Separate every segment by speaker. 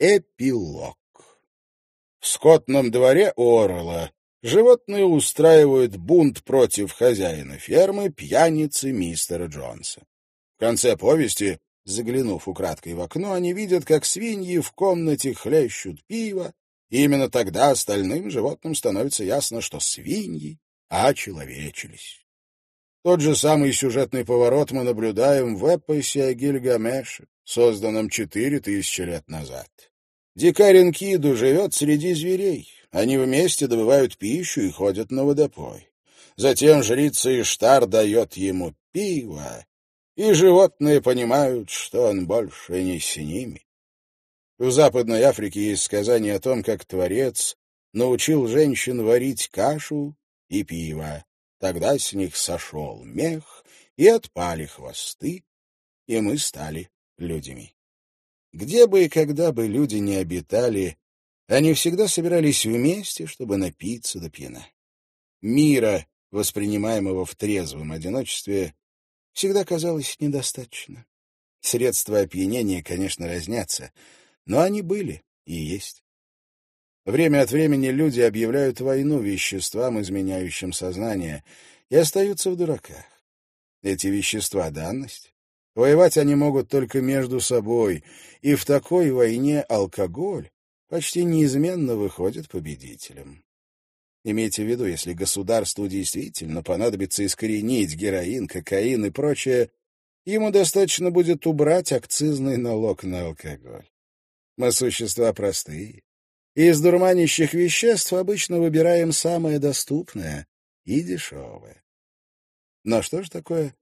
Speaker 1: Эпилог. В скотном дворе Орла животные устраивают бунт против хозяина фермы, пьяницы мистера Джонса. В конце повести, заглянув украдкой в окно, они видят, как свиньи в комнате хлещут пиво, и именно тогда остальным животным становится ясно, что свиньи очеловечились. Тот же самый сюжетный поворот мы наблюдаем в эпосе о Гильгамеше, созданном четыре тысячи лет назад. Дикарь Инкиду живет среди зверей. Они вместе добывают пищу и ходят на водопой. Затем жрица Иштар дает ему пиво, и животные понимают, что он больше не с ними. В Западной Африке есть сказание о том, как Творец научил женщин варить кашу и пиво. Тогда с них сошел мех, и отпали хвосты, и мы стали людьми. Где бы и когда бы люди не обитали, они всегда собирались вместе, чтобы напиться до пьяна. Мира, воспринимаемого в трезвом одиночестве, всегда казалось недостаточно. Средства опьянения, конечно, разнятся — но они были и есть. Время от времени люди объявляют войну веществам, изменяющим сознание, и остаются в дураках. Эти вещества — данность. Воевать они могут только между собой, и в такой войне алкоголь почти неизменно выходит победителем. Имейте в виду, если государству действительно понадобится искоренить героин, кокаин и прочее, ему достаточно будет убрать акцизный налог на алкоголь. Мы существа простые. Из дурманящих веществ обычно выбираем самое доступное и дешевое. Но что же такое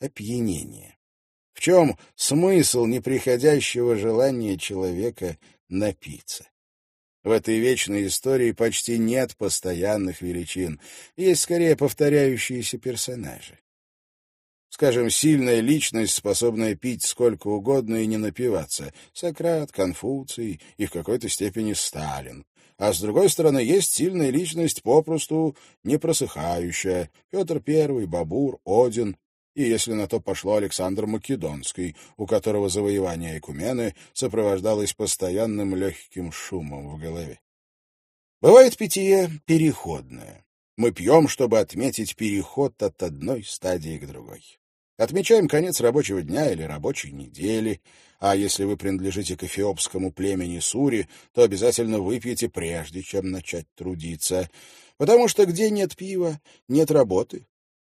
Speaker 1: опьянение? В чем смысл неприходящего желания человека напиться? В этой вечной истории почти нет постоянных величин, есть скорее повторяющиеся персонажи. Скажем, сильная личность, способная пить сколько угодно и не напиваться. Сократ, Конфуций и в какой-то степени Сталин. А с другой стороны, есть сильная личность, попросту непросыхающая. Петр I, Бабур, Один и, если на то пошло, Александр Македонский, у которого завоевание Экумены сопровождалось постоянным легким шумом в голове. Бывает питье переходное. Мы пьем, чтобы отметить переход от одной стадии к другой. Отмечаем конец рабочего дня или рабочей недели, а если вы принадлежите к эфиопскому племени Сури, то обязательно выпьете прежде, чем начать трудиться, потому что где нет пива, нет работы.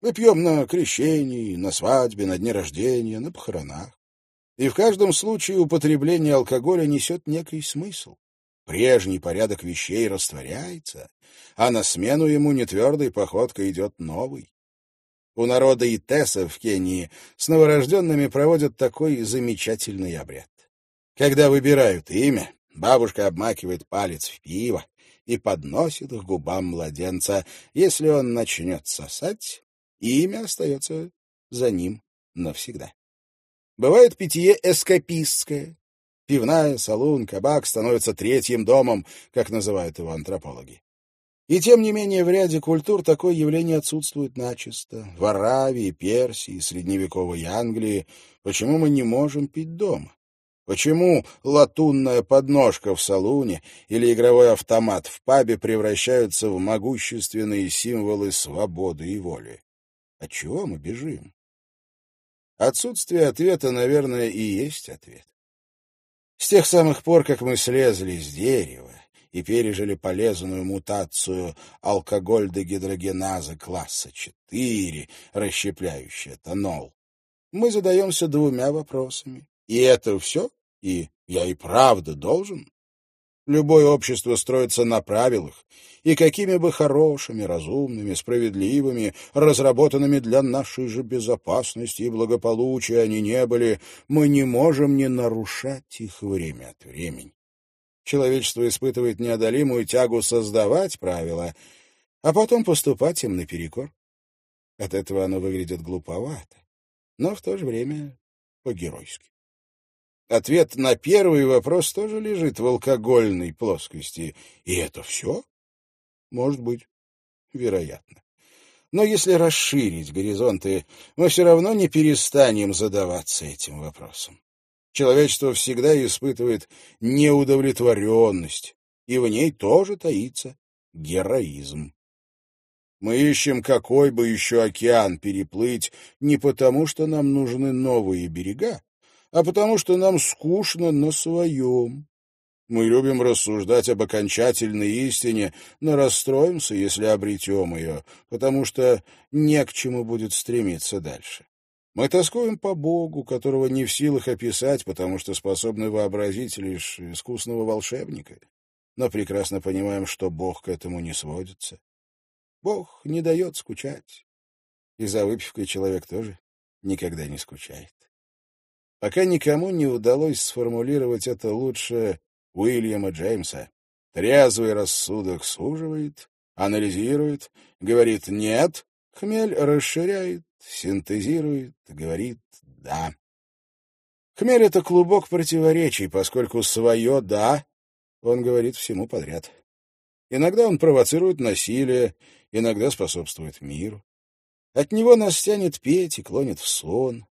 Speaker 1: Мы пьем на крещении, на свадьбе, на дне рождения, на похоронах. И в каждом случае употребление алкоголя несет некий смысл. Прежний порядок вещей растворяется, а на смену ему нетвердой походкой идет новый. У народа Итеса в Кении с новорожденными проводят такой замечательный обряд. Когда выбирают имя, бабушка обмакивает палец в пиво и подносит к губам младенца. Если он начнет сосать, имя остается за ним навсегда. Бывает питье эскапистское. Пивная, салун, кабак становятся третьим домом, как называют его антропологи. И тем не менее в ряде культур такое явление отсутствует начисто. В Аравии, Персии, средневековой Англии. Почему мы не можем пить дома? Почему латунная подножка в салуне или игровой автомат в пабе превращаются в могущественные символы свободы и воли? От чего мы бежим? Отсутствие ответа, наверное, и есть ответ. С тех самых пор, как мы слезли с дерева, и пережили полезную мутацию алкоголь-дегидрогеназы класса 4, расщепляющая этанол, мы задаемся двумя вопросами. И это все? И я и правда должен? Любое общество строится на правилах, и какими бы хорошими, разумными, справедливыми, разработанными для нашей же безопасности и благополучия они не были, мы не можем не нарушать их время от времени. Человечество испытывает неодолимую тягу создавать правила, а потом поступать им наперекор. От этого оно выглядит глуповато, но в то же время по-геройски. Ответ на первый вопрос тоже лежит в алкогольной плоскости. И это все? Может быть, вероятно. Но если расширить горизонты, мы все равно не перестанем задаваться этим вопросом. Человечество всегда испытывает неудовлетворенность, и в ней тоже таится героизм. Мы ищем, какой бы еще океан переплыть, не потому, что нам нужны новые берега, а потому, что нам скучно на своем. Мы любим рассуждать об окончательной истине, но расстроимся, если обретем ее, потому что не к чему будет стремиться дальше. Мы тоскуем по Богу, которого не в силах описать, потому что способны вообразить лишь искусного волшебника, но прекрасно понимаем, что Бог к этому не сводится. Бог не дает скучать. И за выпивкой человек тоже никогда не скучает. Пока никому не удалось сформулировать это лучше Уильяма Джеймса. Трезвый рассудок суживает, анализирует, говорит «нет», хмель расширяет, синтезирует, говорит «да». Хмель — это клубок противоречий, поскольку свое «да» он говорит всему подряд. Иногда он провоцирует насилие, иногда способствует миру. От него нас тянет петь и клонит в сон.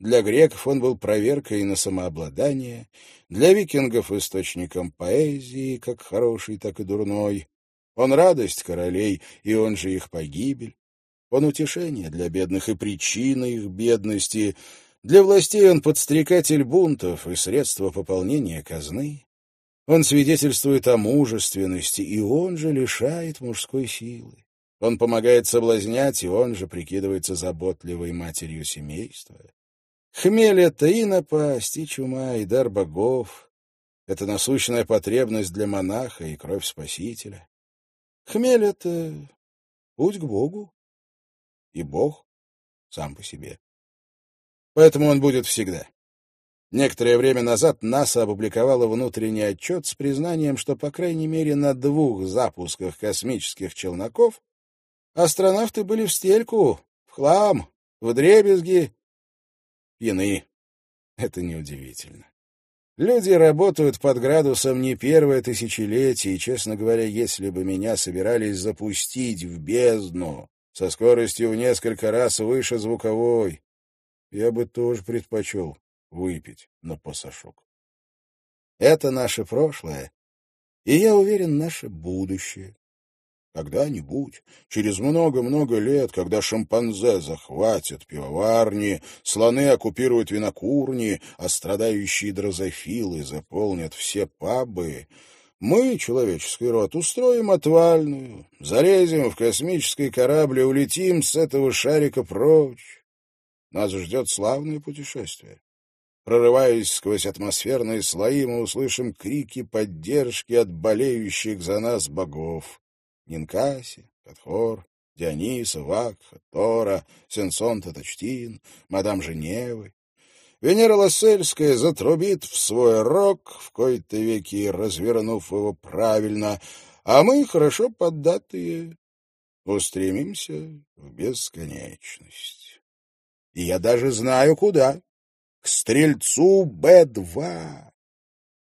Speaker 1: Для греков он был проверкой на самообладание, для викингов — источником поэзии, как хороший, так и дурной. Он радость королей, и он же их погибель. Он утешение для бедных и причина их бедности. Для властей он подстрекатель бунтов и средство пополнения казны. Он свидетельствует о мужественности, и он же лишает мужской силы. Он помогает соблазнять, и он же прикидывается заботливой матерью семейства. Хмель — это и напасть, и чума, и дар богов. Это насущная потребность для монаха и кровь Спасителя. Хмель — это путь к Богу, и Бог сам по себе. Поэтому он будет всегда. Некоторое время назад НАСА опубликовала внутренний отчет с признанием, что, по крайней мере, на двух запусках космических челноков Астронавты были в стельку, в хлам, в дребезги, пьяны. Это неудивительно. Люди работают под градусом не первое тысячелетие, и, честно говоря, если бы меня собирались запустить в бездну со скоростью в несколько раз выше звуковой, я бы тоже предпочел выпить на пасашок. Это наше прошлое, и, я уверен, наше будущее. Когда-нибудь, через много-много лет, когда шимпанзе захватят пивоварни, слоны оккупируют винокурни, а страдающие дрозофилы заполнят все пабы, мы, человеческий род, устроим отвальную, залезем в космический корабль и улетим с этого шарика прочь. Нас ждет славное путешествие. Прорываясь сквозь атмосферные слои, мы услышим крики поддержки от болеющих за нас богов. Нинкаси, Катхор, Диониса, Вакха, Тора, Сенсон Таточтин, мадам Женевы. Венера Лассельская затрубит в свой рог, в кои-то веки развернув его правильно, а мы, хорошо поддатые, устремимся в бесконечность. И я даже знаю, куда. К стрельцу Б-2.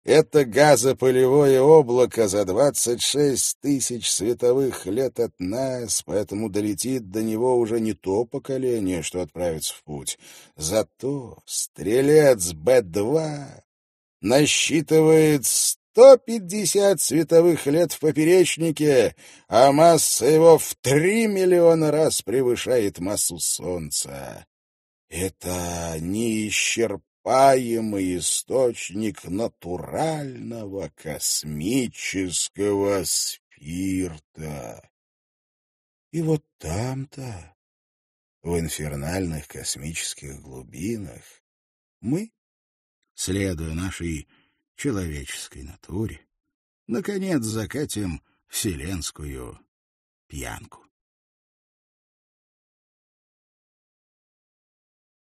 Speaker 1: Это газопылевое облако за 26 тысяч световых лет от нас, поэтому долетит до него уже не то поколение, что отправится в путь. Зато стрелец Б-2 насчитывает 150 световых лет в поперечнике, а масса его в 3 миллиона раз превышает массу Солнца. Это неисчерпаемый неисчерпаемый источник натурального космического спирта. И вот там-то, в инфернальных космических глубинах, мы, следуя нашей человеческой натуре, наконец закатим вселенскую пьянку.